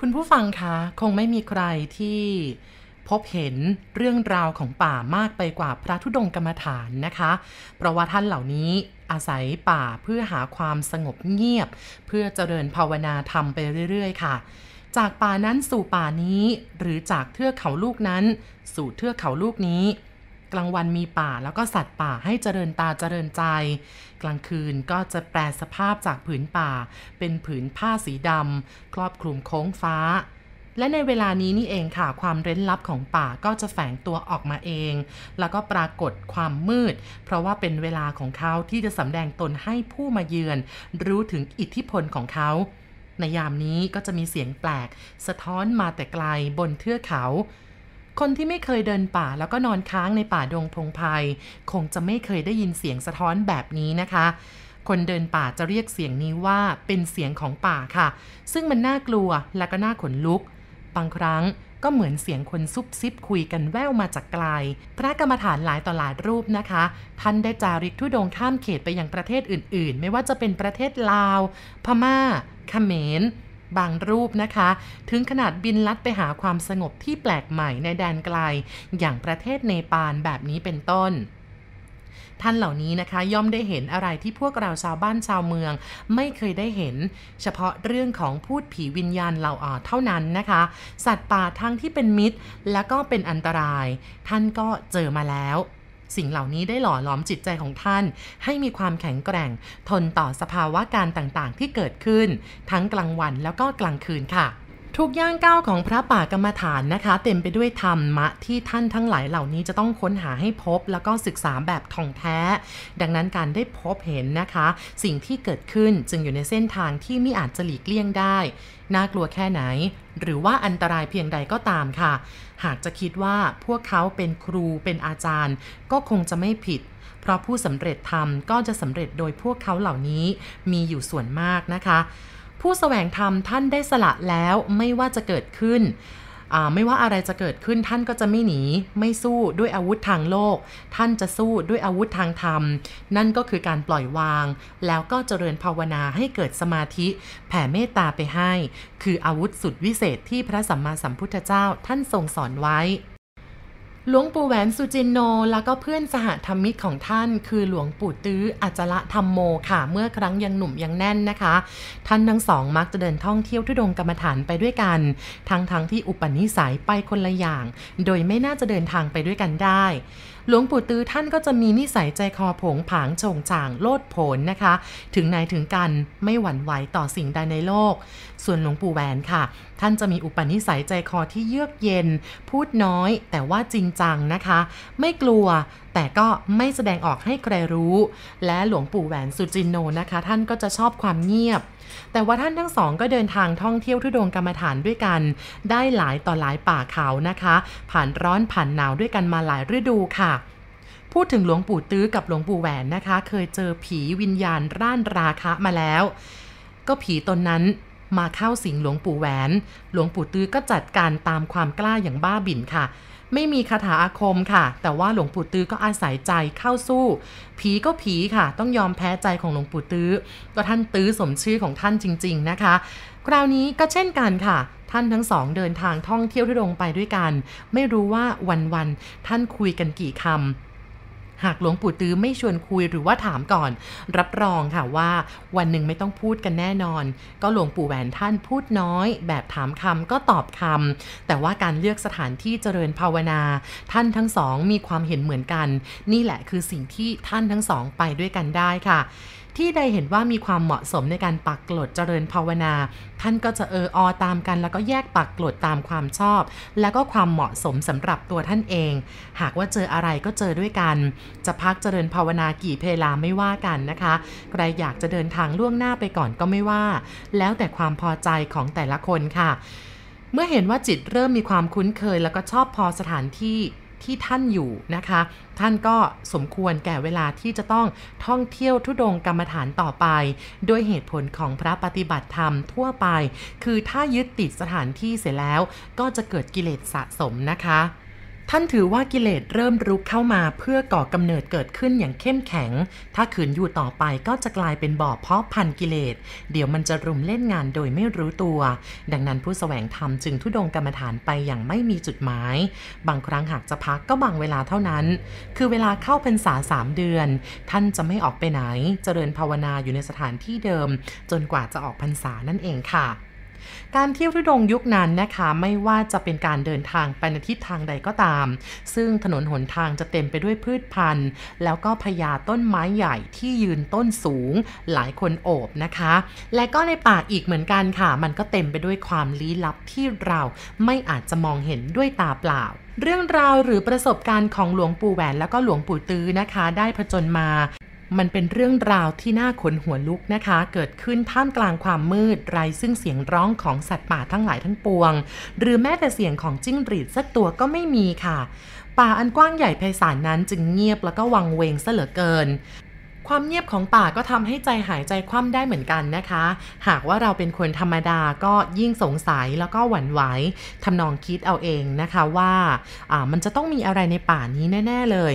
คุณผู้ฟังคะคงไม่มีใครที่พบเห็นเรื่องราวของป่ามากไปกว่าพระธุดงกรรมฐานนะคะ เพราะว่าท่านเหล่านี้อาศัยป่าเพื่อหาความสงบเงียบ เพื่อเจริญภาวนาธรรมไปเรื่อยๆ ค่ะ จากป่านั้นสู่ป่านี้ หรือจากเทือกเขาลูกนั้น สู่เทือกเขาลูกนี้ กลางวันมีป่าแล้วก็สัตว์ป่าให้เจริญตาเจริญใจ กลางคืนก็จะแปลสภาพจากผืนป่า เป็นผืนผ้าสีดำครอบคลุมโค้งฟ้า และในเวลานี้นี่เองค่ะความเร้นลับของป่าก็จะแฝงตัวออกมาเอง แล้วก็ปรากฏความมืด เพราะว่าเป็นเวลาของเขาที่จะสำแดงตนให้ผู้มาเยือน รู้ถึงอิทธิพลของเขาในยามนี้ก็จะมีเสียงแปลก สะท้อนมาแต่ไกลบนเทือกเขา คนที่ไม่เคยเดินป่าแล้วก็นอนค้างในป่าดงพงไพรคงจะไม่เคยได้ยินเสียงสะท้อนแบบนี้นะคะ คนเดินป่าจะเรียกเสียงนี้ว่าเป็นเสียงของป่าค่ะ ซึ่งมันน่ากลัวและก็น่าขนลุก บางครั้งก็เหมือนเสียงคนซุบซิบคุยกันแว่วมาจากไกล พระกรรมฐานหลายต่อหลายรูปนะคะ ท่านได้จาริกทุดงข้ามเขตไปยังประเทศอื่น ๆ ไม่ว่าจะเป็นประเทศลาว พม่าเขมร บางรูปนะคะ ถึงขนาดบินลัดไปหาความสงบที่แปลกใหม่ในแดนไกล อย่างประเทศเนปาลแบบนี้เป็นต้นท่านเหล่านี้นะคะย่อมได้เห็นอะไรที่พวกเราชาวบ้านชาวเมือง ไม่เคยได้เห็น เฉพาะเรื่องของพูดผีวิญญาณเหล่าอ่อเท่านั้นนะคะ สัตว์ป่าทั้งที่เป็นมิตร และก็เป็นอันตราย ท่านก็เจอมาแล้ว สิ่งเหล่านี้ได้หล่อหลอมจิตใจของท่าน ให้มีความแข็งแกร่ง ทนต่อสภาวะการต่างๆ ที่เกิดขึ้น ทั้งกลางวันแล้วก็กลางคืนค่ะ ทุกย่างก้าวของพระป่ากรรมฐานนะคะ เต็มไปด้วยธรรมะที่ท่านทั้งหลายเหล่านี้จะต้องค้นหาให้พบ แล้วก็ศึกษาแบบท่องแท้ ดังนั้นการได้พบเห็นนะคะ สิ่งที่เกิดขึ้นจึงอยู่ในเส้นทางที่ไม่อาจจะหลีกเลี่ยงได้ น่ากลัวแค่ไหน หรือว่าอันตรายเพียงใดก็ตามค่ะ หากจะคิดว่าพวกเขาเป็นครูเป็นอาจารย์ ก็คงจะไม่ผิดเพราะผู้สำเร็จธรรมก็จะสำเร็จโดยพวกเขาเหล่านี้มีอยู่ส่วนมากนะคะ ผู้แสวงธรรมท่านได้สละแล้วไม่ว่าจะเกิดขึ้น ไม่ว่าอะไรจะเกิดขึ้นท่านก็จะไม่หนี ไม่สู้ด้วยอาวุธทางโลก ท่านจะสู้ด้วยอาวุธทางธรรม นั่นก็คือการปล่อยวาง แล้วก็เจริญภาวนาให้เกิดสมาธิ แผ่เมตตาไปให้ คืออาวุธสุดวิเศษที่พระสัมมาสัมพุทธเจ้าท่านทรงสอนไว้ หลวงปู่แหวนสุจินโน แล้วก็เพื่อนสหธรรมิกของท่าน คือหลวงปู่ตื้ออัจละธรรมโมค่ะ เมื่อครั้งยังหนุ่มยังแน่นนะคะ ท่านทั้งสองมักจะเดินท่องเที่ยวทุดงกรรมฐานไปด้วยกัน ทั้งทั้งที่อุปนิสัยไปคนละอย่าง โดยไม่น่าจะเดินทางไปด้วยกันได้หลวงปู่ตื้อท่านก็จะมีนิสัยใจคอผงผางโฉงจ่างโลดโผนนะคะ ถึงไหนถึงกันไม่หวั่นไหวต่อสิ่งใดในโลก ส่วนหลวงปู่แหวนค่ะ ท่านจะมีอุปนิสัยใจคอที่เยือกเย็น พูดน้อยแต่ว่าจริงจังนะคะ ไม่กลัวแต่ก็ไม่แสดงออกให้ใครรู้ และหลวงปู่แหวนสุจินโนนะคะ ท่านก็จะชอบความเงียบ แต่ว่าท่านทั้งสองก็เดินทางท่องเที่ยวทุดงกรรมฐานด้วยกัน ได้หลายต่อหลายป่าเขานะคะ ผ่านร้อนผ่านหนาวด้วยกันมาหลายฤดูค่ะพูดถึงหลวงปู่ตื้อกับหลวงปู่แหวนนะคะ เคยเจอผีวิญญาณร่านราคะมาแล้ว ก็ผีตนนั้น มาเข้าสิงหลวงปู่แหวน หลวงปู่ตื้อก็จัดการตามความกล้าอย่างบ้าบิ่นค่ะ ไม่มีคาถาอาคมค่ะ แต่ว่าหลวงปู่ตื้อก็อาศัยใจเข้าสู้ ผีก็ผีค่ะ ต้องยอมแพ้ใจของหลวงปู่ตื้อ ก็ท่านตื้อสมชื่อของท่านจริง ๆนะคะ คราวนี้ก็เช่นกันค่ะท่านทั้งสองเดินทางท่องเที่ยวทุดงไปด้วยกัน ไม่รู้ว่าวันๆท่านคุยกันกี่คำ หากหลวงปู่ตื้อไม่ชวนคุยหรือว่าถามก่อน รับรองค่ะว่าวันหนึ่งไม่ต้องพูดกันแน่นอน ก็หลวงปู่แหวนท่านพูดน้อย แบบถามคำก็ตอบคำแต่ว่าการเลือกสถานที่เจริญภาวนา ท่านทั้งสองมีความเห็นเหมือนกัน นี่แหละคือสิ่งที่ท่านทั้งสองไปด้วยกันได้ค่ะ ที่ใดเห็นว่ามีความเหมาะสมในการปักกลดเจริญภาวนา ท่านก็จะเอออตามกัน แล้วก็แยกปักกลดตามความชอบ แล้วก็ความเหมาะสมสำหรับตัวท่านเอง หากว่าเจออะไรก็เจอด้วยกัน จะพักเจริญภาวนากี่เพลาไม่ว่ากันนะคะใครอยากจะเดินทางล่วงหน้าไปก่อนก็ไม่ว่า แล้วแต่ความพอใจของแต่ละคนค่ะเมื่อเห็นว่าจิตเริ่มมีความคุ้นเคยแล้วก็ชอบพอสถานที่ ที่ท่านอยู่นะคะ ท่านก็สมควรแก่เวลาที่จะต้องท่องเที่ยวทุดงกรรมฐานต่อไปโดยเหตุผลของพระปฏิบัติธรรมทั่วไป คือถ้ายึดติดสถานที่เสร็จแล้ว ก็จะเกิดกิเลสสะสมนะคะ ท่านถือว่ากิเลสเริ่มรุกเข้ามาเพื่อก่อกำเนิดเกิดขึ้นอย่างเข้มแข็ง ถ้าขืนอยู่ต่อไปก็จะกลายเป็นบ่อเพาะพันกิเลส เดี๋ยวมันจะรุมเล่นงานโดยไม่รู้ตัว ดังนั้นผู้สแสวงธรรมจึงทุดงกรรมฐานไปอย่างไม่มีจุดหมาย บางครั้งหากจะพักก็บางเวลาเท่านั้น คือเวลาเข้าพรรษาสามเดือน ท่านจะไม่ออกไปไหน เจริญภาวนาอยู่ในสถานที่เดิม จนกว่าจะออกพรรษานั่นเองค่ะ การเที่ยวทุดงยุคนั้นนะคะไม่ว่าจะเป็นการเดินทางไปในทิศทางใดก็ตาม ซึ่งถนนหนทางจะเต็มไปด้วยพืชพันธุ์ แล้วก็พญาต้นไม้ใหญ่ที่ยืนต้นสูงหลายคนโอบนะคะ และก็ในป่าอีกเหมือนกันค่ะ มันก็เต็มไปด้วยความลี้ลับที่เราไม่อาจจะมองเห็นด้วยตาเปล่าเรื่องราวหรือประสบการณ์ของหลวงปู่แหวนแล้วก็หลวงปู่ตื้อนะคะ ได้ผจญมา มันเป็นเรื่องราวที่น่าขนหัวลุกนะคะ เกิดขึ้นท่ามกลางความมืดไรซึ่งเสียงร้องของสัตว์ป่าทั้งหลายทั้งปวง หรือแม้แต่เสียงของจิ้งหรีดสักตัวก็ไม่มีค่ะ ป่าอันกว้างใหญ่ไพศาลนั้นจึงเงียบแล้วก็วังเวงซะเหลือเกินความเงียบของป่าก็ทำให้ใจหายใจคว่ำได้เหมือนกันนะคะ หากว่าเราเป็นคนธรรมดาก็ยิ่งสงสัยแล้วก็หวั่นไหวทำนองคิดเอาเองนะคะว่ามันจะต้องมีอะไรในป่านี้แน่ ๆ เลย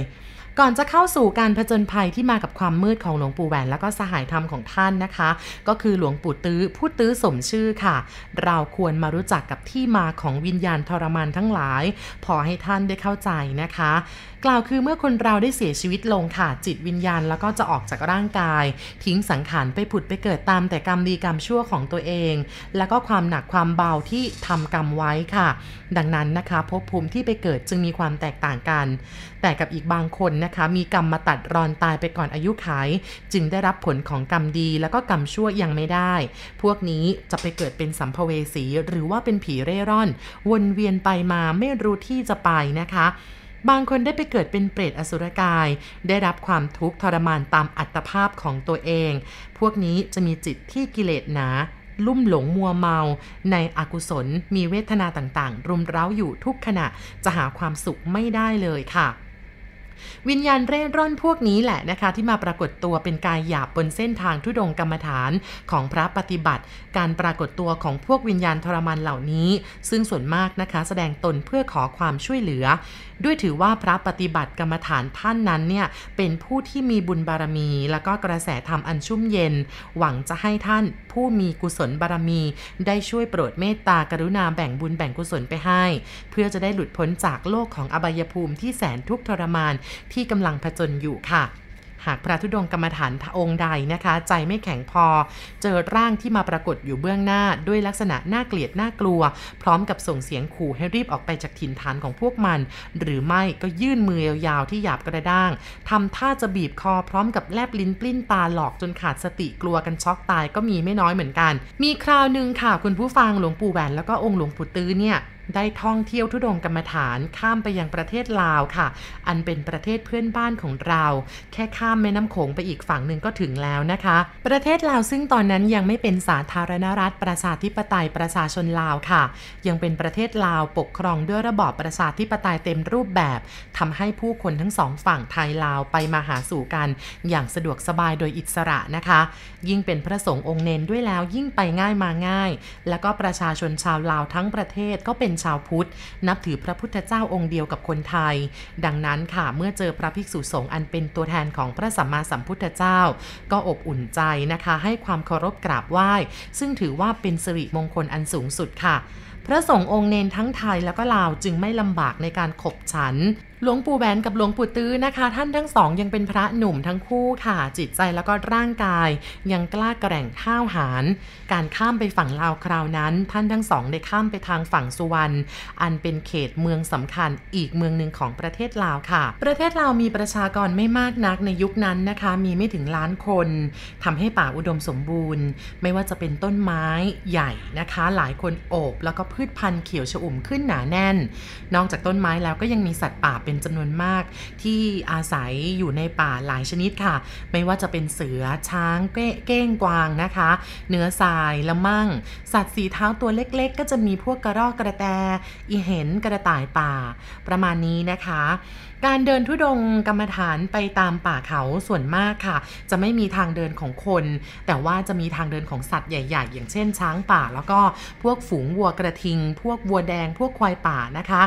ก่อนจะเข้าสู่การผจญภัยที่มากับความมืดของหลวงปู่แหวนแล้วก็สหายธรรมของท่านนะคะ ก็คือหลวงปู่ตื้อผู้ตื้อสมชื่อค่ะ เราควรมารู้จักกับที่มาของวิญญาณทรมานทั้งหลาย พอให้ท่านได้เข้าใจนะคะ กล่าวคือเมื่อคนเราได้เสียชีวิตลงค่ะ จิตวิญญาณแล้วก็จะออกจากร่างกาย ทิ้งสังขารไปผุดไปเกิดตามแต่กรรมดีกรรมชั่วของตัวเอง แล้วก็ความหนักความเบาที่ทำกรรมไว้ค่ะ ดังนั้นนะคะภพภูมิที่ไปเกิดจึงมีความแตกต่างกันแต่กับอีกบางคนนะคะ มีกรรมมาตัดรอนตายไปก่อนอายุขัยจึงได้รับผลของกรรมดีแล้วก็กรรมชั่วยังไม่ได้ พวกนี้จะไปเกิดเป็นสัมภเวสีหรือว่าเป็นผีเร่ร่อน วนเวียนไปมาไม่รู้ที่จะไปนะคะบางคนได้ไปเกิดเป็นเปรตอสุรกาย ได้รับความทุกข์ทรมานตามอัตภาพของตัวเอง พวกนี้จะมีจิตที่กิเลสหนา ลุ่มหลงมัวเมา ในอกุศลมีเวทนาต่างๆ รุมเร้าอยู่ทุกขณะ จะหาความสุขไม่ได้เลยค่ะ วิญญาณเร่ร่อนพวกนี้แหละนะคะ ที่มาปรากฏตัวเป็นกายหยาบบนเส้นทางทุดงกรรมฐานของพระปฏิบัติ การปรากฏตัวของพวกวิญญาณทรมานเหล่านี้ ซึ่งส่วนมากนะคะ แสดงตนเพื่อขอความช่วยเหลือ ด้วยถือว่าพระปฏิบัติกรรมฐานท่านนั้นเนี่ยเป็นผู้ที่มีบุญบารมี แล้วก็กระแสธรรมอันชุ่มเย็น หวังจะให้ท่านผู้มีกุศลบารมี ได้ช่วยโปรดเมตตากรุณาแบ่งบุญแบ่งกุศลไปให้ เพื่อจะได้หลุดพ้นจากโลกของอบายภูมิที่แสนทุกข์ทรมานที่กำลังผจญอยู่ค่ะหากพระธุดงกรรมฐานองค์ใดนะคะ ใจไม่แข็งพอ เจอร่างที่มาปรากฏอยู่เบื้องหน้า ด้วยลักษณะน่าเกลียดน่ากลัว พร้อมกับส่งเสียงขู่ให้รีบออกไปจากถิ่นฐานของพวกมัน หรือไม่ก็ยื่นมือยาวๆที่หยาบกระด้างทำท่าจะบีบคอพร้อมกับแลบลิ้นปลิ้นตาหลอกจนขาดสติกลัวกันช็อกตายก็มีไม่น้อยเหมือนกัน มีคราวหนึ่งค่ะคุณผู้ฟังหลวงปู่แหวนแล้วก็องค์หลวงปู่ตื้อเนี่ย ได้ท่องเที่ยวทุดงกรรมฐานข้ามไปยังประเทศลาวค่ะ อันเป็นประเทศเพื่อนบ้านของเรา แค่ข้ามแม่น้ำโขงไปอีกฝั่งหนึ่งก็ถึงแล้วนะคะ ประเทศลาวซึ่งตอนนั้นยังไม่เป็นสาธารณรัฐประชาธิปไตยประชาชนลาวค่ะ ยังเป็นประเทศลาวปกครองด้วยระบอบประชาธิปไตยเต็มรูปแบบทำให้ผู้คนทั้งสองฝั่งไทยลาวไปมาหาสู่กัน อย่างสะดวกสบายโดยอิสระนะคะ ยิ่งเป็นพระสงฆ์องค์เนนด้วยแล้วยิ่งไปง่ายมาง่าย แล้วก็ประชาชนชาวลาวทั้งประเทศก็เป็นชาวพุทธ นับถือพระพุทธเจ้าองค์เดียวกับคนไทย ดังนั้นค่ะเมื่อเจอพระภิกษุสงฆ์อันเป็นตัวแทนของพระสัมมาสัมพุทธเจ้า ก็อบอุ่นใจนะคะ ให้ความเคารพกราบไหว้ ซึ่งถือว่าเป็นสิริมงคลอันสูงสุดค่ะ พระสงฆ์องค์เนนทั้งไทยแล้วก็ลาวจึงไม่ลำบากในการขบฉันหลวงปู่แหวนกับหลวงปู่ตื้อนะคะ ท่านทั้งสองยังเป็นพระหนุ่มทั้งคู่ค่ะ จิตใจแล้วก็ร่างกาย ยังกล้าแกร่งข้าวหาร การข้ามไปฝั่งลาวคราวนั้น ท่านทั้งสองได้ข้ามไปทางฝั่งสุวรรณอันเป็นเขตเมืองสำคัญอีกเมืองหนึ่งของประเทศลาวค่ะ ประเทศลาวมีประชากรไม่มากนักในยุคนั้นนะคะ มีไม่ถึงล้านคนทำให้ป่าอุดมสมบูรณ์ ไม่ว่าจะเป็นต้นไม้ใหญ่นะคะ หลายคนโอบ แล้วก็พืชพันธุ์เขียวชอุ่มขึ้นหนาแน่น นอกจากต้นไม้แล้วก็ยังมีสัตว์ป่าเป็นจำนวนมากที่อาศัยอยู่ในป่าหลายชนิดค่ะ ไม่ว่าจะเป็นเสือช้างเก้งกวางนะคะ เนื้อทรายละมั่ง สัตว์สีเท้าตัวเล็กๆ ก็จะมีพวกกระรอกกระแต อีเห็นกระต่ายป่า ประมาณนี้นะคะ การเดินทุดงกรรมฐานไปตามป่าเขาส่วนมากค่ะ จะไม่มีทางเดินของคน แต่ว่าจะมีทางเดินของสัตว์ใหญ่ ๆ อย่างเช่นช้างป่า แล้วก็พวกฝูงวัวกระทิง พวกวัวแดง พวกควายป่านะคะ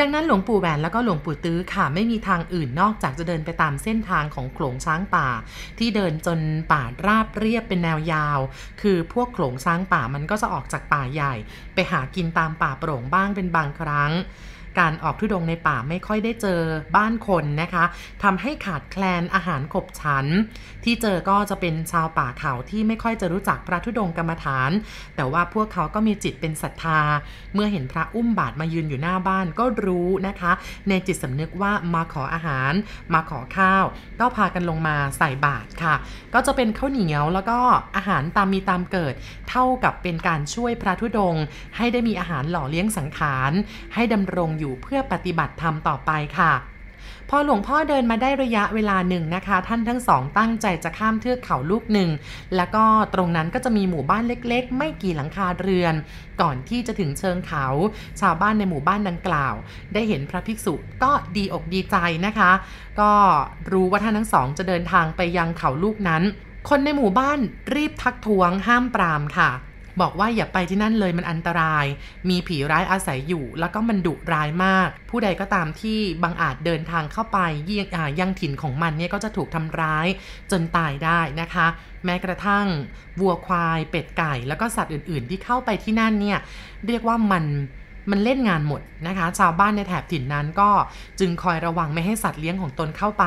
ดังนั้นหลวงปู่แหวนแล้วก็หลวงปู่ตื้อค่ะ ไม่มีทางอื่นนอกจากจะเดินไปตามเส้นทางของโขลงช้างป่า ที่เดินจนป่าราบเรียบเป็นแนวยาว คือพวกโขลงช้างป่ามันก็จะออกจากป่าใหญ่ ไปหากินตามป่าโปร่งบ้างเป็นบางครั้ง การออกทุดงในป่าไม่ค่อยได้เจอบ้านคนนะคะทำให้ขาดแคลนอาหารขบฉัน ที่เจอก็จะเป็นชาวป่าเขาที่ไม่ค่อยจะรู้จักพระธุดงกรรมฐาน แต่ว่าพวกเขาก็มีจิตเป็นศรัทธา เมื่อเห็นพระอุ้มบาทมายืนอยู่หน้าบ้านก็รู้นะคะ ในจิตสำนึกว่ามาขออาหาร มาขอข้าว ก็พากันลงมาใส่บาตรค่ะ ก็จะเป็นข้าวเหนียวแล้วก็อาหารตามมีตามเกิด เท่ากับเป็นการช่วยพระธุดง ให้ได้มีอาหารหล่อเลี้ยงสังขาร ให้ดำรงอยู่เพื่อปฏิบัติธรรมต่อไปค่ะ พอหลวงพ่อเดินมาได้ระยะเวลาหนึ่งนะคะ ท่านทั้งสองตั้งใจจะข้ามเทือกเขาลูกหนึ่ง แล้วก็ตรงนั้นก็จะมีหมู่บ้านเล็กๆ ไม่กี่หลังคาเรือน ก่อนที่จะถึงเชิงเขา ชาวบ้านในหมู่บ้านดังกล่าว ได้เห็นพระภิกษุก็ดีอกดีใจนะคะ ก็รู้ว่าท่านทั้งสองจะเดินทางไปยังเขาลูกนั้น คนในหมู่บ้านรีบทักท้วงห้ามปรามค่ะ บอกว่าอย่าไปที่นั่นเลยมันอันตราย มีผีร้ายอาศัยอยู่ แล้วก็มันดุร้ายมาก ผู้ใดก็ตามที่บังอาจเดินทางเข้าไปยังยังถิ่นของมันเนี่ยก็จะถูกทำร้ายจนตายได้นะคะ แม้กระทั่งวัวควาย เป็ดไก่ แล้วก็สัตว์อื่น ๆ ที่เข้าไปที่นั่นเนี่ยเรียกว่ามัน มันเล่นงานหมดนะคะ ชาวบ้านในแถบถิ่นนั้นก็จึงคอยระวังไม่ให้สัตว์เลี้ยงของตนเข้าไป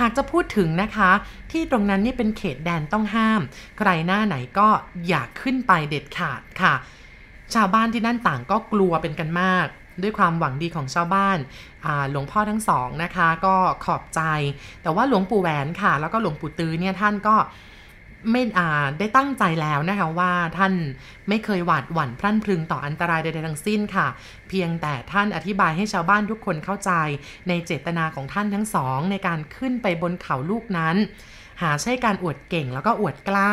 หากจะพูดถึงนะคะ ที่ตรงนั้นนี่เป็นเขตแดนต้องห้าม ใครหน้าไหนก็อย่าขึ้นไปเด็ดขาดค่ะ ชาวบ้านที่นั่นต่างก็กลัวเป็นกันมากด้วยความหวังดีของชาวบ้านหลวงพ่อทั้งสองนะคะ ก็ขอบใจ แต่ว่าหลวงปู่แหวนค่ะ แล้วก็หลวงปู่ตื้อเนี่ยท่านก็ ไม่ได้ตั้งใจแล้วนะคะว่าท่านไม่เคยหวาดหวั่นพลั่นพลึงต่ออันตรายใดๆทั้งสิ้นค่ะ เพียงแต่ท่านอธิบายให้ชาวบ้านทุกคนเข้าใจ ในเจตนาของท่านทั้งสอง ในการขึ้นไปบนเขาลูกนั้น หาใช่การอวดเก่งแล้วก็อวดกล้า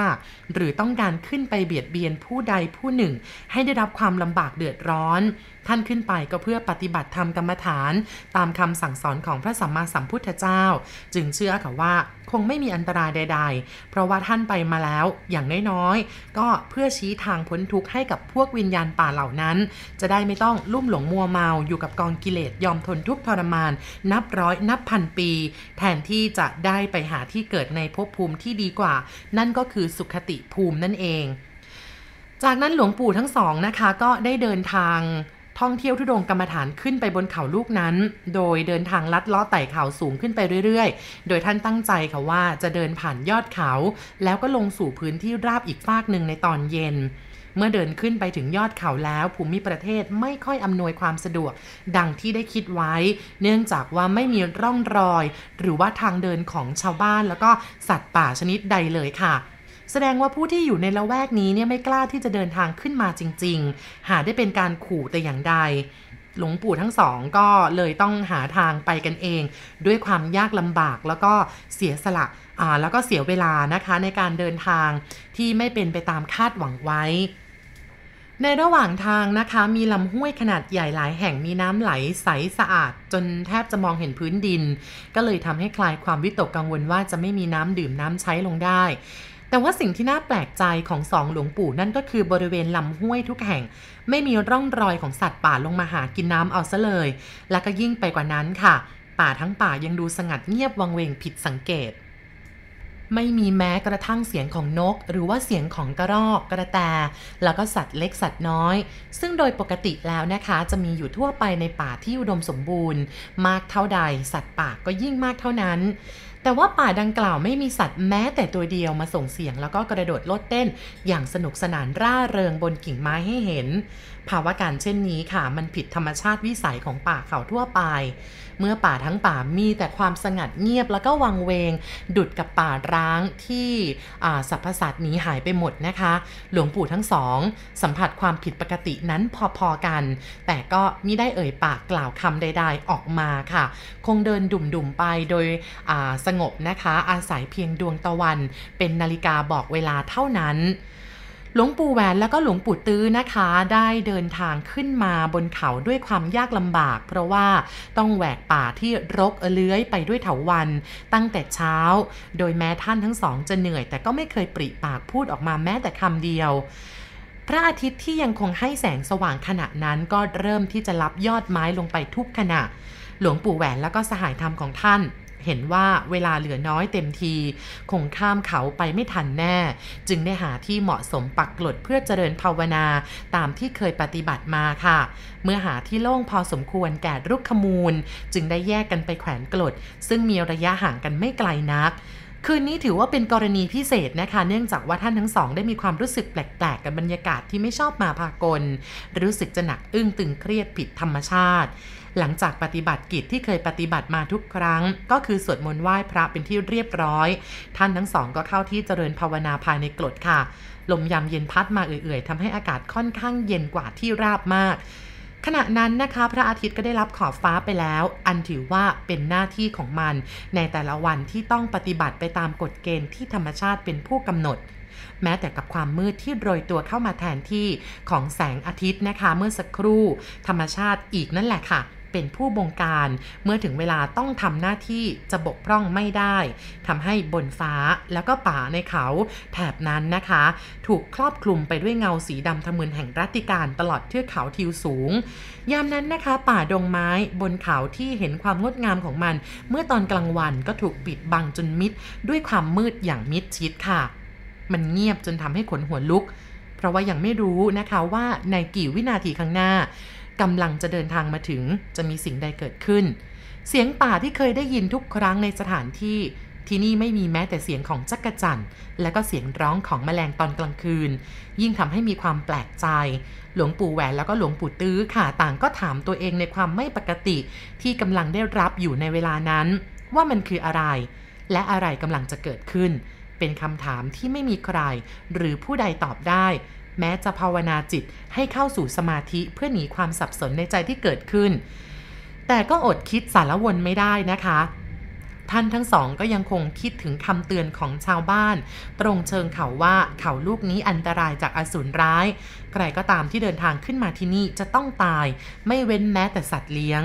หรือต้องการขึ้นไปเบียดเบียนผู้ใดผู้หนึ่ง ให้ได้รับความลำบากเดือดร้อน ท่านขึ้นไปก็เพื่อปฏิบัติธรรมกรรมฐาน ตามคำสั่งสอนของพระสัมมาสัมพุทธเจ้า จึงเชื่อค่ะว่าคงไม่มีอันตรายใด ๆ เพราะว่าท่านไปมาแล้วอย่างน้อยๆ ก็เพื่อชี้ทางพ้นทุกข์ให้กับพวกวิญญาณป่าเหล่านั้น จะได้ไม่ต้องลุ่มหลงมัวเมาอยู่กับกองกิเลสยอมทนทุกข์ทรมาน นับร้อยนับพันปี แทนที่จะได้ไปหาที่เกิดในภพภูมิที่ดีกว่า นั่นก็คือสุขติภูมินั่นเอง จากนั้นหลวงปู่ทั้งสองนะคะก็ได้เดินทาง ท่องเที่ยวทุดงกรรมฐานขึ้นไปบนเขาลูกนั้น โดยเดินทางลัดล้อไต่เขาสูงขึ้นไปเรื่อยๆ โดยท่านตั้งใจค่ะว่าจะเดินผ่านยอดเขา แล้วก็ลงสู่พื้นที่ราบอีกฟากหนึ่งในตอนเย็นเมื่อเดินขึ้นไปถึงยอดเขาแล้วภูมิประเทศไม่ค่อยอำนวยความสะดวก ดังที่ได้คิดไว้ เนื่องจากว่าไม่มีร่องรอย หรือว่าทางเดินของชาวบ้านแล้วก็สัตว์ป่าชนิดใดเลยค่ะ แสดงว่าผู้ที่อยู่ในละแวกนี้เนี่ยไม่กล้าที่จะเดินทางขึ้นมาจริง ๆ หาได้เป็นการขู่แต่อย่างใด หลวงปู่ทั้งสองก็เลยต้องหาทางไปกันเอง ด้วยความยากลำบากแล้วก็เสียสละอ่าแล้วก็เสียเวลานะคะในการเดินทางที่ไม่เป็นไปตามคาดหวังไว้ในระหว่างทางนะคะมีลำห้วยขนาดใหญ่หลายแห่งมีน้ำไหลใสสะอาด จนแทบจะมองเห็นพื้นดิน ก็เลยทำให้คลายความวิตกกังวลว่าจะไม่มีน้ำดื่มน้ำใช้ลงได้ แต่ว่าสิ่งที่น่าแปลกใจของสองหลวงปู่นั่นก็คือบริเวณลำห้วยทุกแห่ง ไม่มีร่องรอยของสัตว์ป่าลงมาหากินน้ำเอาซะเลย และก็ยิ่งไปกว่านั้นค่ะ ป่าทั้งป่ายังดูสงัดเงียบวังเวงผิดสังเกต ไม่มีแม้กระทั่งเสียงของนก หรือว่าเสียงของกระรอกกระแต แล้วก็สัตว์เล็กสัตว์น้อย ซึ่งโดยปกติแล้วนะคะ จะมีอยู่ทั่วไปในป่าที่อุดมสมบูรณ์ มากเท่าใด สัตว์ป่าก็ยิ่งมากเท่านั้น แต่ว่าป่าดังกล่าวไม่มีสัตว์แม้แต่ตัวเดียวมาส่งเสียงแล้วก็กระโดดโลดเต้น อย่างสนุกสนานร่าเริงบนกิ่งไม้ให้เห็นภาวะการเช่นนี้ค่ะ มันผิดธรรมชาติวิสัยของป่าเขาทั่วไป เมื่อป่าทั้งป่ามีแต่ความสงัดเงียบแล้วก็วังเวง ดุดกับป่าร้างที่สรรพสัตว์หนีหายไปหมดนะคะ หลวงปู่ทั้งสอง สัมผัสความผิดปกตินั้นพอๆกัน แต่ก็มิได้เอ่ยปากกล่าวคำใด ๆออกมาค่ะ คงเดินดุ่มๆไปโดยสงบนะคะ อาศัยเพียงดวงตะวัน เป็นนาฬิกาบอกเวลาเท่านั้น หลวงปู่แหวนแล้วก็หลวงปู่ตื้อนะคะ ได้เดินทางขึ้นมาบนเขาด้วยความยากลำบาก เพราะว่าต้องแหวกป่าที่รกเลื้อยไปด้วยเถาวันตั้งแต่เช้า โดยแม้ท่านทั้งสองจะเหนื่อย แต่ก็ไม่เคยปริปากพูดออกมาแม้แต่คำเดียวพระอาทิตย์ที่ยังคงให้แสงสว่างขณะนั้นก็เริ่มที่จะรับยอดไม้ลงไปทุกขณะ หลวงปู่แหวนแล้วก็สหายธรรมของท่าน เห็นว่าเวลาเหลือน้อยเต็มที คงข้ามเขาไปไม่ทันแน่ จึงได้หาที่เหมาะสมปักกลดเพื่อเจริญภาวนาตามที่เคยปฏิบัติมาค่ะ เมื่อหาที่โล่งพอสมควรแก่รุกขมูล จึงได้แยกกันไปแขวนกลด ซึ่งมีระยะห่างกันไม่ไกลนัก คืนนี้ถือว่าเป็นกรณีพิเศษนะคะ เนื่องจากว่าท่านทั้งสอง ได้มีความรู้สึกแปลกๆ กับบรรยากาศที่ไม่ชอบมาพากล รู้สึกจะหนักอึ้งตึงเครียดผิดธรรมชาติ หลังจากปฏิบัติกิจที่เคยปฏิบัติมาทุกครั้ง ก็คือสวดมนต์ไหว้พระเป็นที่เรียบร้อย ท่านทั้งสอง ก็เข้าที่เจริญภาวนาภายในกรดค่ะ ลมยามเย็นพัดมาเอื่อยๆทำให้อากาศค่อนข้างเย็นกว่าที่ราบมาก ขณะนั้นนะคะพระอาทิตย์ก็ได้รับขอบฟ้าไปแล้ว อันถือว่าเป็นหน้าที่ของมัน ในแต่ละวันที่ต้องปฏิบัติไปตามกฎเกณฑ์ที่ธรรมชาติเป็นผู้กำหนด แม้แต่กับความมืดที่โรยตัวเข้ามาแทนที่ของแสงอาทิตย์นะคะ เมื่อสักครู่ ธรรมชาติอีกนั่นแหละค่ะ เป็นผู้บงการ เมื่อถึงเวลาต้องทำหน้าที่จะบกพร่องไม่ได้ทำให้บนฟ้าแล้วก็ป่าในเขาแถบนั้นนะคะ ถูกครอบคลุมไปด้วยเงาสีดำทะมึนแห่งรัตติการตลอดเทือกเขาทิวสูง ยามนั้นนะคะ ป่าดงไม้บนเขาที่เห็นความงดงามของมัน เมื่อตอนกลางวันก็ถูกปิดบังจนมิดด้วยความมืดอย่างมิดชิดค่ะ มันเงียบจนทำให้ขนหัวลุก เพราะว่ายังไม่รู้นะคะว่าในกี่วินาทีข้างหน้า กำลังจะเดินทางมาถึงจะมีสิ่งใดเกิดขึ้น เสียงป่าที่เคยได้ยินทุกครั้งในสถานที่ ที่นี่ไม่มีแม้แต่เสียงของจักรจั่นและก็เสียงร้องของแมลงตอนกลางคืน ยิ่งทำให้มีความแปลกใจ หลวงปู่แหวนแล้วก็หลวงปู่ตื้อค่ะต่างก็ถามตัวเองในความไม่ปกติ ที่กำลังได้รับอยู่ในเวลานั้น ว่ามันคืออะไร และอะไรกำลังจะเกิดขึ้น เป็นคำถามที่ไม่มีใคร หรือผู้ใดตอบได้ แม้จะภาวนาจิตให้เข้าสู่สมาธิเพื่อหนีความสับสนในใจที่เกิดขึ้น แต่ก็อดคิดสารวนไม่ได้นะคะ ท่านทั้งสองก็ยังคงคิดถึงคำเตือนของชาวบ้าน ตรงเชิงเขาว่าเขาลูกนี้อันตรายจากอสูรร้าย ใครก็ตามที่เดินทางขึ้นมาที่นี่จะต้องตาย ไม่เว้นแม้แต่สัตว์เลี้ยง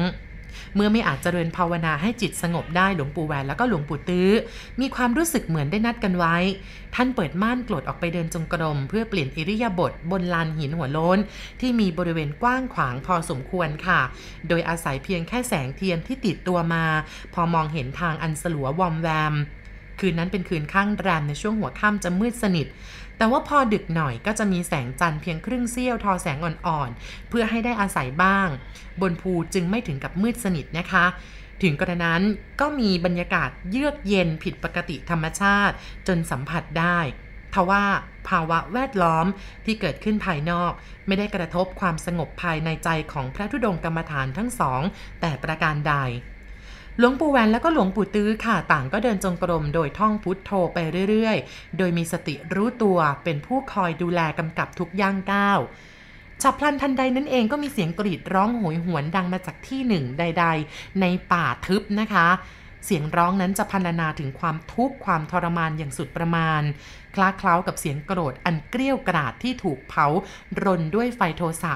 เมื่อไม่อาจเจริญภาวนาให้จิตสงบได้หลวงปู่แหวนแล้วก็หลวงปู่ตื้อ มีความรู้สึกเหมือนได้นัดกันไว้ ท่านเปิดม่านกลดออกไปเดินจงกรมเพื่อเปลี่ยนอิริยาบถบนลานหินหัวโล้น ที่มีบริเวณกว้างขวางพอสมควรค่ะ โดยอาศัยเพียงแค่แสงเทียนที่ติดตัวมา พอมองเห็นทางอันสลัววอมแวม คืนนั้นเป็นคืนข้างแรมในช่วงหัวค่ำจะมืดสนิท แต่ว่าพอดึกหน่อยก็จะมีแสงจันทร์เพียงครึ่งเสี้ยวทอแสงอ่อนๆ เพื่อให้ได้อาศัยบ้าง บนภูจึงไม่ถึงกับมืดสนิทนะคะ ถึงกระนั้นก็มีบรรยากาศเยือกเย็นผิดปกติธรรมชาติ จนสัมผัสได้ทว่าภาวะแวดล้อมที่เกิดขึ้นภายนอก ไม่ได้กระทบความสงบภายในใจของพระธุดงค์กรรมฐานทั้งสอง แต่ประการใด หลวงปู่แหวนแล้วก็หลวงปู่ตื้อค่ะต่างก็เดินจงกรมโดยท่องพุทโธไปเรื่อยๆ โดยมีสติรู้ตัวเป็นผู้คอยดูแลกำกับทุกย่างก้าวฉับพลันทันใดนั้นเองก็มีเสียงกรีดร้องโหยหวนดังมาจากที่หนึ่งใด ๆ ในป่าทึบนะคะ เสียงร้องนั้นจะพรรณนาถึงความทุกข์ความทรมานอย่างสุดประมาณ คล้าเคล้ากับเสียงโกรธอันเกลี้ยวกราดที่ถูกเผารนด้วยไฟโทสะ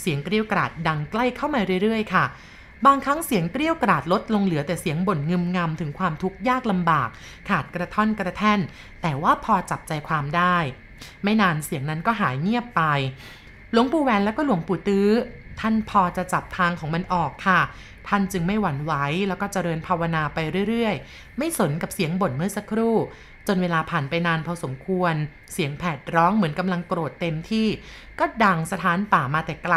เสียงเกลี้ยวกราดดังใกล้เข้ามาเรื่อยๆ ค่ะ บางครั้งเสียงเกลี้ยวกราดลดลงเหลือแต่เสียงบ่นงึมงำถึงความทุกข์ยากลำบาก ขาดกระท่อนกระแท่น แต่ว่าพอจับใจความได้ ไม่นานเสียงนั้นก็หายเงียบไป หลวงปู่แหวนแล้วก็หลวงปู่ตื้อ ท่านพอจะจับทางของมันออกค่ะ ท่านจึงไม่หวั่นไหวแล้วก็เจริญภาวนาไปเรื่อยๆ ไม่สนกับเสียงบ่นเมื่อสักครู่ จนเวลาผ่านไปนานพอสมควร เสียงแผดร้องเหมือนกำลังโกรธเต็มที่ ก็ดังสถานป่ามาแต่ไกล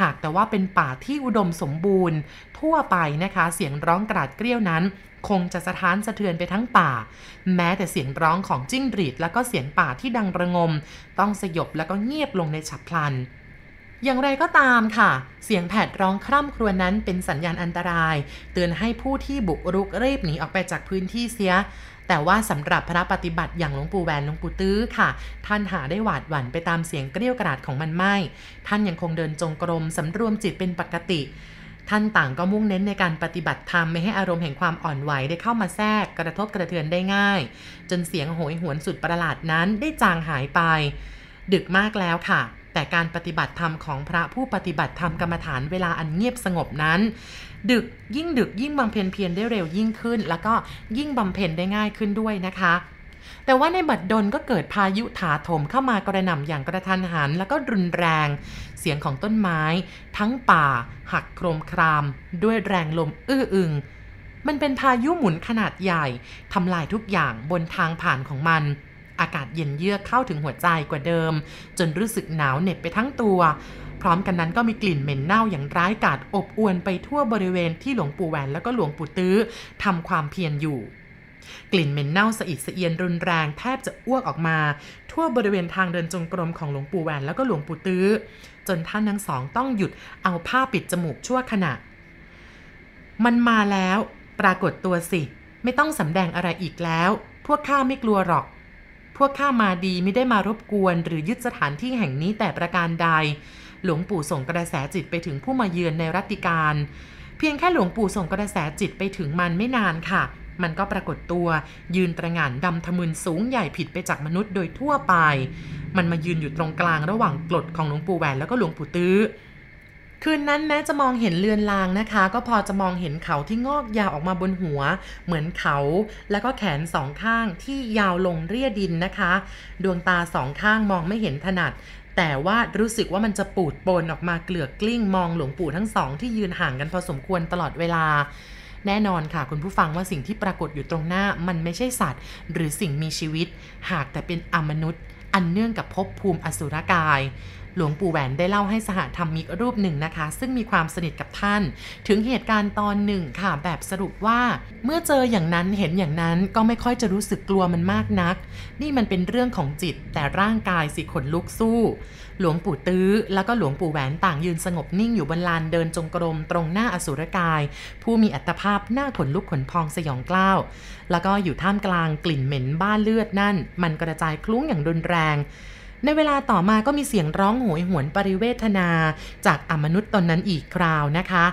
หากแต่ว่าเป็นป่าที่อุดมสมบูรณ์ ทั่วไปนะคะ เสียงร้องกราดเกรี้ยวนั้น คงจะสะท้านสะเทือนไปทั้งป่า แม้แต่เสียงร้องของจิ้งหรีด แล้วก็เสียงป่าที่ดังระงม ต้องสยบแล้วก็เงียบลงในฉับพลันอย่างไรก็ตามค่ะ เสียงแผดร้องคร่ำครวญนั้นเป็นสัญญาณอันตราย เตือนให้ผู้ที่บุกรุกรีบหนีออกไปจากพื้นที่เสีย แต่ว่าสำหรับพระปฏิบัติอย่างหลวงปู่แหวนหลวงปู่ตื้อค่ะ ท่านหาได้หวาดหวั่นไปตามเสียงเกลี้ยวกราดของมันไม่ ท่านยังคงเดินจงกรมสำรวมจิตเป็นปกติ ท่านต่างก็มุ่งเน้นในการปฏิบัติธรรมไม่ให้อารมณ์แห่งความอ่อนไหวได้เข้ามาแทรกกระทบกระเทือนได้ง่าย จนเสียงโหยหวนสุดประหลาดนั้นได้จางหายไป ดึกมากแล้วค่ะแต่การปฏิบัติธรรมของพระผู้ปฏิบัติธรรมกรรมฐานเวลาอันเงียบสงบนั้น ดึกยิ่งดึกยิ่งบำเพ็ญเพียรได้เร็วยิ่งขึ้น แล้วก็ยิ่งบำเพ็ญได้ง่ายขึ้นด้วยนะคะแต่ว่าในบัดดลก็เกิดพายุถาโถมเข้ามากระหน่ำอย่างกระทันหัน แล้วก็รุนแรง เสียงของต้นไม้ ทั้งป่า หักโครมคราม ด้วยแรงลมอื้ออึง มันเป็นพายุหมุนขนาดใหญ่ทำลายทุกอย่างบนทางผ่านของมัน อากาศเย็นเยือกเข้าถึงหัวใจกว่าเดิม จนรู้สึกหนาวเหน็บไปทั้งตัว พร้อมกันนั้นก็มีกลิ่นเหม็นเน่าอย่างร้ายกาจอบอวนไปทั่วบริเวณที่หลวงปู่แหวนแล้วก็หลวงปู่ตื้อทำความเพียรอยู่ กลิ่นเหม็นเน่าสะอิดสะเอียนรุนแรงแทบจะอ้วกออกมา ทั่วบริเวณทางเดินจงกรมของหลวงปู่แหวนแล้วก็หลวงปู่ตื้อ จนท่านทั้งสองต้องหยุดเอาผ้าปิดจมูกชั่วขณะ มันมาแล้ว ปรากฏตัวสิ ไม่ต้องสำแดงอะไรอีกแล้ว พวกข้าไม่กลัวหรอก พวกข้ามาดีไม่ได้มารบกวน หรือยึดสถานที่แห่งนี้แต่ประการใด หลวงปู่ส่งกระแสจิตไปถึงผู้มาเยือนในรัติการ เพียงแค่หลวงปู่ส่งกระแสจิตไปถึงมันไม่นานค่ะ มันก็ปรากฏตัว ยืนตระหง่านดำทะมึนสูงใหญ่ผิดไปจากมนุษย์โดยทั่วไป มันมายืนอยู่ตรงกลางระหว่างกรดของหลวงปู่แหวนแล้วก็หลวงปู่ตื้อ คืนนั้นแม้จะมองเห็นเลือนลางนะคะ ก็พอจะมองเห็นเขาที่งอกยาวออกมาบนหัว เหมือนเขา แล้วก็แขนสองข้างที่ยาวลงเรียดินนะคะ ดวงตาสองข้างมองไม่เห็นถนัดแต่ว่ารู้สึกว่ามันจะปูดโปนออกมาเกลือกกลิ้งมองหลวงปู่ทั้งสองที่ยืนห่างกันพอสมควรตลอดเวลา แน่นอนค่ะ คุณผู้ฟังว่าสิ่งที่ปรากฏอยู่ตรงหน้ามันไม่ใช่สัตว์ หรือสิ่งมีชีวิต หากแต่เป็นอมนุษย์ อันเนื่องกับภพภูมิอสุรกาย หลวงปู่แหวนได้เล่าให้สหธรรมิกรูปหนึ่งนะคะ ซึ่งมีความสนิทกับท่าน ถึงเหตุการณ์ตอนหนึ่งค่ะ แบบสรุปว่า เมื่อเจออย่างนั้นเห็นอย่างนั้นก็ไม่ค่อยจะรู้สึกกลัวมันมากนัก นี่มันเป็นเรื่องของจิตแต่ร่างกายสิขนลุกสู้ หลวงปู่ตื้อ แล้วก็หลวงปู่แหวนต่างยืนสงบนิ่งอยู่บนลานเดินจงกรมตรงหน้าอสุรกาย ผู้มีอัตภาพหน้าขนลุกขนพองสยองกล้าว แล้วก็อยู่ท่ามกลางกลิ่นเหม็นบ้านเลือดนั่น มันกระจายคลุ้งอย่างรุนแรง ในเวลาต่อมาก็มีเสียงร้องโหยหวนปริเวทนา จากอมนุษย์ตนนั้นอีกคราวนะคะ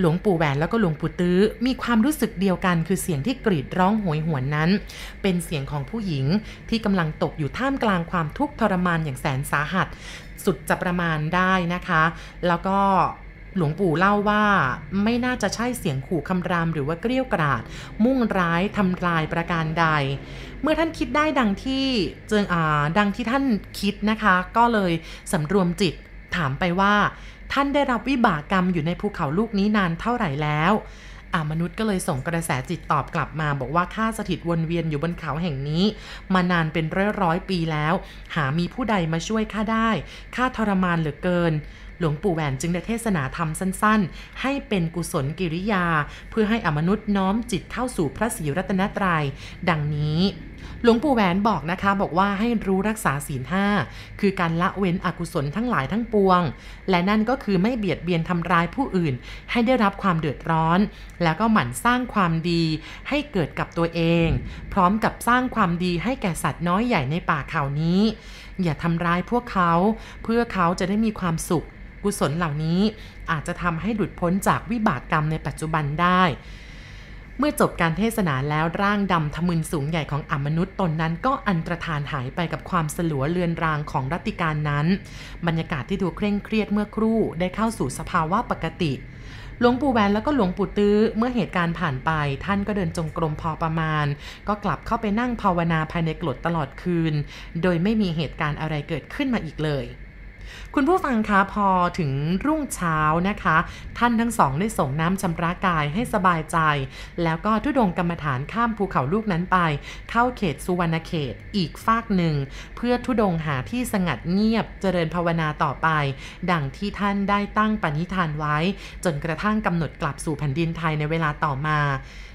หลวงปู่แหวนแล้วก็หลวงปู่ตื้อ มีความรู้สึกเดียวกัน คือเสียงที่กรีดร้องโหยหวนนั้น เป็นเสียงของผู้หญิงที่กำลังตกอยู่ท่ามกลางความทุกข์ทรมานอย่างแสนสาหัส สุดจะประมาณได้นะคะ แล้วก็ หลวงปู่เล่าว่าไม่น่าจะใช่เสียงขู่คำรามหรือว่าเกลี้ยวกราด มุ่งร้ายทำลายประการใด เมื่อท่านคิดได้ดังที่เจงอาดังที่ท่านคิดนะคะ ก็เลยสำรวมจิตถามไปว่า ท่านได้รับวิบากกรรมอยู่ในภูเขาลูกนี้นานเท่าไหร่แล้วอามนุษย์ก็เลยส่งกระแสจิตตอบกลับมาบอกว่าข้าสถิตวนเวียนอยู่บนเขาแห่งนี้ มานานเป็นร้อยร้อยปีแล้ว หามีผู้ใดมาช่วยข้าได้ข้าทรมานเหลือเกิน หลวงปู่แหวนจึงได้เทศนาธรรมสั้นๆ ให้เป็นกุศลกิริยา เพื่อให้อมนุษย์น้อมจิตเข้าสู่พระศรีรัตนตรยัย ดังนี้หลวงปู่แหวนบอกนะคะ บอกว่าให้รู้รักษาศีลห้าคือการละเว้นอกุศลทั้งหลายทั้งปวง และนั่นก็คือไม่เบียดเบียนทำร้ายผู้อื่น ให้ได้รับความเดือดร้อน แล้วก็หมั่นสร้างความดีให้เกิดกับตัวเอง พร้อมกับสร้างความดีให้แก่สัตว์น้อยใหญ่ในป่าเขานี้ อย่าทำร้ายพวกเขา เพื่อเขาจะได้มีความสุข กุศลเหล่านี้ อาจจะทำให้หลุดพ้นจากวิบากกรรมในปัจจุบันได้ เมื่อจบการเทศนาแล้วร่างดำทะมึนสูงใหญ่ของอมนุษย์ตนนั้น ก็อันตรธานหายไปกับความสลัวเลือนรางของรัตติการนั้น บรรยากาศที่ดูเคร่งเครียดเมื่อครู่ได้เข้าสู่สภาวะปกติหลวงปู่แหวนแล้วก็หลวงปู่ตื้อเมื่อเหตุการณ์ผ่านไป ท่านก็เดินจงกรมพอประมาณ ก็กลับเข้าไปนั่งภาวนาภายในกรดตลอดคืน โดยไม่มีเหตุการณ์อะไรเกิดขึ้นมาอีกเลย คุณผู้ฟังคะพอถึงรุ่งเช้านะคะ ท่านทั้งสองได้ส่งน้ำชำระกายให้สบายใจ แล้วก็ทุดงกรรมฐานข้ามภูเขาลูกนั้นไป เข้าเขตสุวรรณเขตอีกฟากหนึ่ง เพื่อทุดงหาที่สงัดเงียบเจริญภาวนาต่อไป ดังที่ท่านได้ตั้งปณิธานไว้ จนกระทั่งกำหนดกลับสู่แผ่นดินไทยในเวลาต่อมา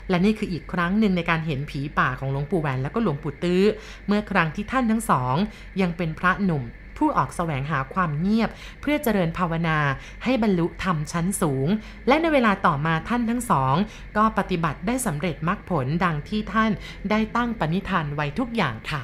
และนี่คืออีกครั้งหนึ่งในการเห็นผีป่าของหลวงปู่แหวนแล้วก็หลวงปู่ตื้อ เมื่อครั้งที่ท่านทั้งสอง ยังเป็นพระหนุ่ม ผู้ออกแสวงหาความเงียบ เพื่อเจริญภาวนาให้บรรลุธรรมชั้นสูง และในเวลาต่อมาท่านทั้งสอง ก็ปฏิบัติได้สำเร็จมรรคผลดังที่ท่านได้ตั้งปณิธานไว้ทุกอย่างค่ะ